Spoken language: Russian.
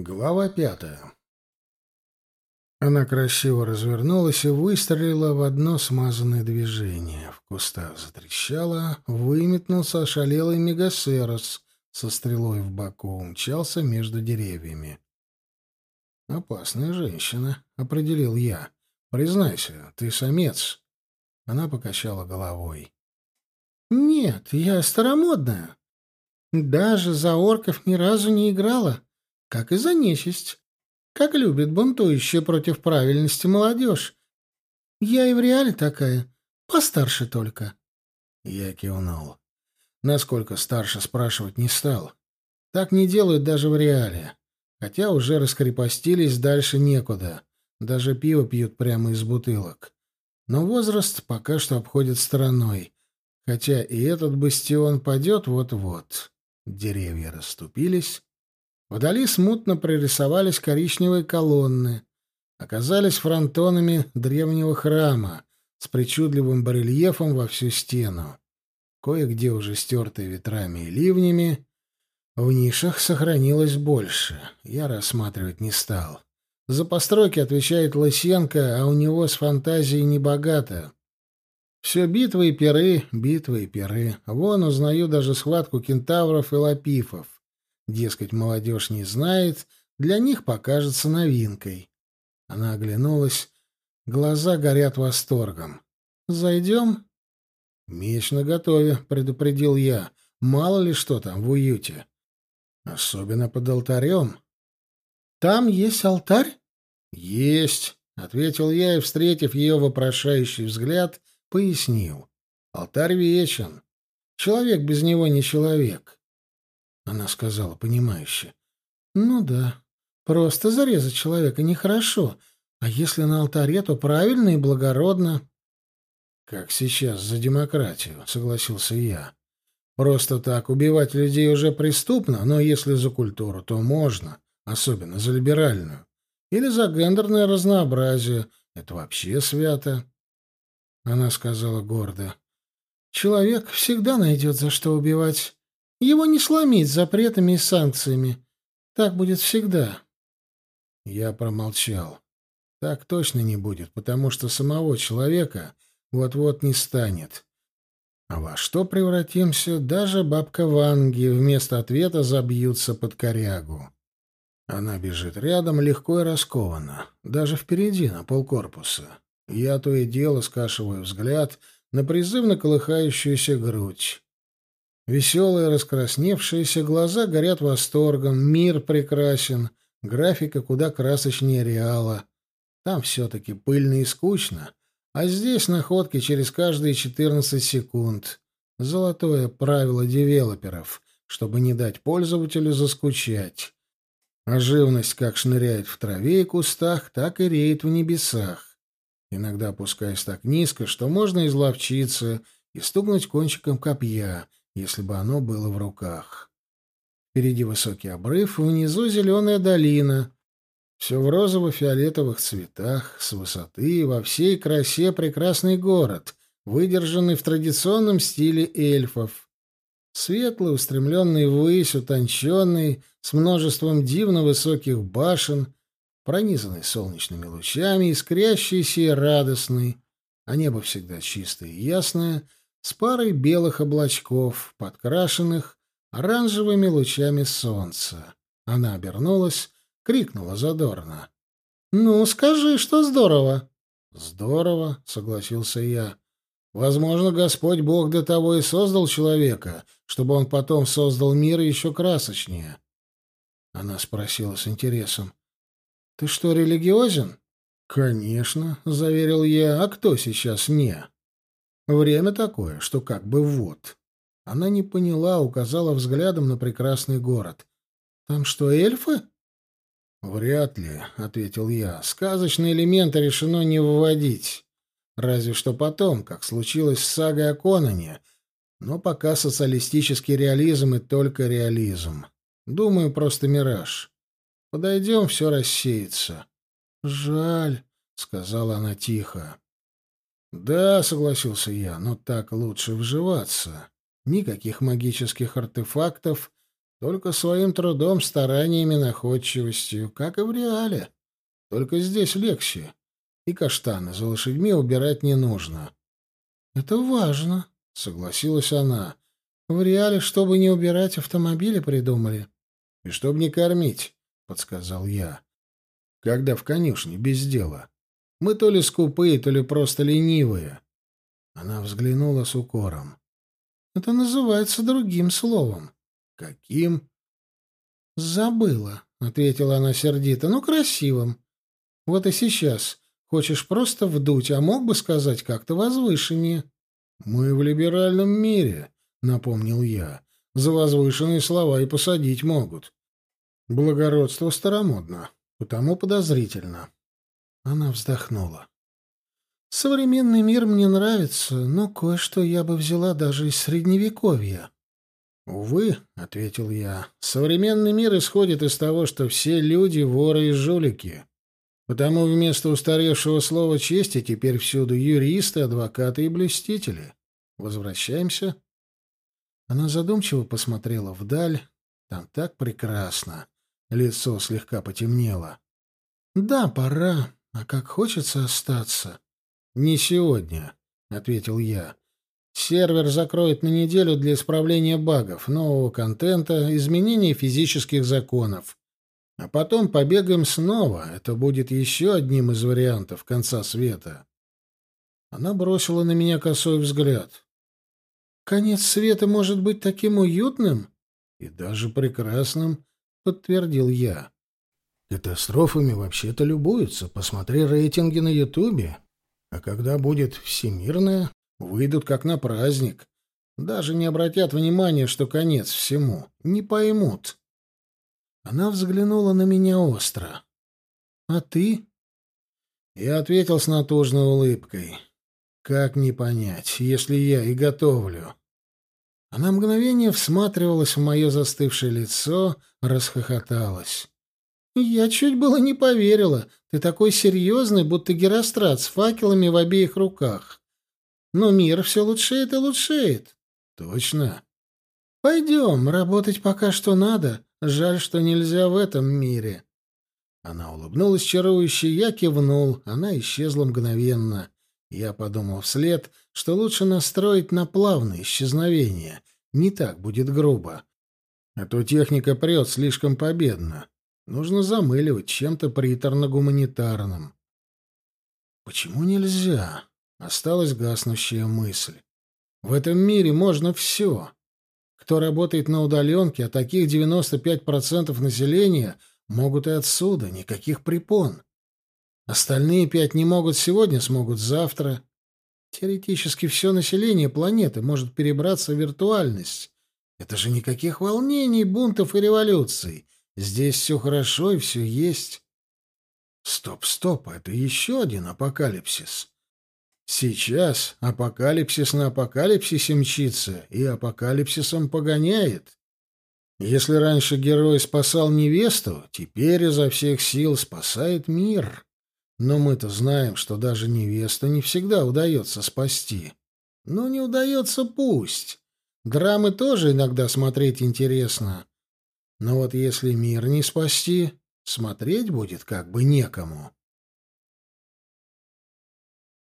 Глава пятая. Она красиво развернулась и выстрелила в одно смазанное движение. В кустах затрещало, выметнулся ошалелый мегасерос со стрелой в боку, умчался между деревьями. «Опасная женщина», — определил я. «Признайся, ты самец». Она покачала головой. «Нет, я старомодная. Даже за орков ни разу не играла, как и за нечисть как любит бунтующая против правильности молодежь. Я и в реале такая, постарше только. Я кивнул. Насколько старше спрашивать не стал. Так не делают даже в реале. Хотя уже раскрепостились, дальше некуда. Даже пиво пьют прямо из бутылок. Но возраст пока что обходит стороной. Хотя и этот бастион падет вот-вот. Деревья расступились, Вдали смутно прорисовались коричневые колонны, оказались фронтонами древнего храма с причудливым барельефом во всю стену. Кое-где уже стертые ветрами и ливнями, в нишах сохранилось больше. Я рассматривать не стал. За постройки отвечает Лысенко, а у него с фантазией небогато. Все битвы и перы, битвы и перы. Вон узнаю даже схватку кентавров и лапифов. Дескать, молодежь не знает, для них покажется новинкой. Она оглянулась, глаза горят восторгом. «Зайдем?» «Меч наготове», — предупредил я. «Мало ли что там в уюте. Особенно под алтарем». «Там есть алтарь?» «Есть», — ответил я и, встретив ее вопрошающий взгляд, пояснил. «Алтарь вечен. Человек без него не человек. Она сказала понимающе. «Ну да, просто зарезать человека нехорошо, а если на алтаре, то правильно и благородно». «Как сейчас за демократию», — согласился я. «Просто так убивать людей уже преступно, но если за культуру, то можно, особенно за либеральную. Или за гендерное разнообразие. Это вообще свято». Она сказала гордо. «Человек всегда найдет, за что убивать». Его не сломить запретами и санкциями. Так будет всегда. Я промолчал. Так точно не будет, потому что самого человека вот-вот не станет. А во что превратимся, даже бабка Ванги вместо ответа забьются под корягу. Она бежит рядом легко и раскованно, даже впереди, на полкорпуса. Я то и дело скашиваю взгляд на призывно колыхающуюся грудь. Веселые раскрасневшиеся глаза горят восторгом, мир прекрасен, графика куда красочнее реала. Там все-таки пыльно и скучно, а здесь находки через каждые 14 секунд. Золотое правило девелоперов, чтобы не дать пользователю заскучать. А живность как шныряет в траве и кустах, так и реет в небесах. Иногда опускаясь так низко, что можно изловчиться и стукнуть кончиком копья — если бы оно было в руках. Впереди высокий обрыв, внизу зеленая долина. Все в розово-фиолетовых цветах, с высоты, во всей красе прекрасный город, выдержанный в традиционном стиле эльфов. Светлый, устремленный ввысь, утонченный, с множеством дивно высоких башен, пронизанный солнечными лучами, искрящийся и радостный, а небо всегда чистое и ясное — с парой белых облачков, подкрашенных оранжевыми лучами солнца. Она обернулась, крикнула задорно. «Ну, скажи, что здорово!» «Здорово», — согласился я. «Возможно, Господь Бог до того и создал человека, чтобы он потом создал мир еще красочнее». Она спросила с интересом. «Ты что, религиозен?» «Конечно», — заверил я. «А кто сейчас не?» Время такое, что как бы вот. Она не поняла, указала взглядом на прекрасный город. Там что, эльфы? Вряд ли, ответил я. Сказочные элементы решено не выводить. Разве что потом, как случилось с сагой о Конане. Но пока социалистический реализм и только реализм. Думаю, просто мираж. Подойдем, все рассеется. Жаль, сказала она тихо. «Да», — согласился я, — «но так лучше вживаться. Никаких магических артефактов, Только своим трудом, стараниями, находчивостью, как и в реале. Только здесь легче. И каштаны за лошадьми убирать не нужно. — Это важно, — согласилась она. — В реале, чтобы не убирать, автомобили придумали. — И чтобы не кормить, — подсказал я. — Когда в конюшне без дела. Мы то ли скупые, то ли просто ленивые. Она взглянула с укором. — Это называется другим словом. — Каким? — Забыла, — ответила она сердито. — Ну, красивым. Вот и сейчас. Хочешь просто вдуть, а мог бы сказать как-то возвышеннее. — Мы в либеральном мире, — напомнил я. За возвышенные слова и посадить могут. Благородство старомодно, потому подозрительно. Она вздохнула. Современный мир мне нравится, но кое-что я бы взяла даже из средневековья. «Увы», — ответил я, — «современный мир исходит из того, что все люди — воры и жулики. Потому вместо устаревшего слова «чести» теперь всюду юристы, адвокаты и блюстители. Возвращаемся?» Она задумчиво посмотрела вдаль. Там так прекрасно. Лицо слегка потемнело. «Да, пора. А как хочется остаться». «Не сегодня», — ответил я. Сервер закроют на неделю для исправления багов, нового контента, изменения физических законов. А потом побегаем снова. Это будет еще одним из вариантов конца света. Она бросила на меня косой взгляд. «Конец света может быть таким уютным?» «И даже прекрасным», — подтвердил я. «Катастрофами вообще-то любуются. Посмотри рейтинги на Ютубе. А когда будет всемирная, Выйдут как на праздник. Даже не обратят внимания, что конец всему. Не поймут. Она взглянула на меня остро. «А ты?» Я ответил с натужной улыбкой. «Как не понять, если я и готовлю?» Она мгновение всматривалась в мое застывшее лицо, расхохоталась. «Я чуть было не поверила. Ты такой серьезный, будто Герострат с факелами в обеих руках. Но мир все лучшеет и лучшеет. Точно. Пойдем, работать пока что надо. Жаль, что нельзя в этом мире. Она улыбнулась чарующе, я кивнул, она исчезла мгновенно. Я подумал вслед, что лучше настроить на плавное исчезновение. Не так будет грубо. А то техника прет слишком победно. Нужно замыливать чем-то приторно-гуманитарным. Почему нельзя? Осталась гаснущая мысль. В этом мире можно все. Кто работает на удаленке, а таких 95% населения, могут и отсюда, никаких препон. Остальные пять не могут сегодня, смогут завтра. Теоретически все население планеты может перебраться в виртуальность. Это же никаких волнений, бунтов и революций. Здесь все хорошо и все есть. Стоп, стоп, это еще один апокалипсис. Сейчас апокалипсис на апокалипсисе мчится и апокалипсисом погоняет. Если раньше герой спасал невесту, теперь изо всех сил спасает мир. Но мы-то знаем, что даже невесту не всегда удается спасти. Но не удается пусть. Драмы тоже иногда смотреть интересно. Но вот если мир не спасти, смотреть будет как бы некому.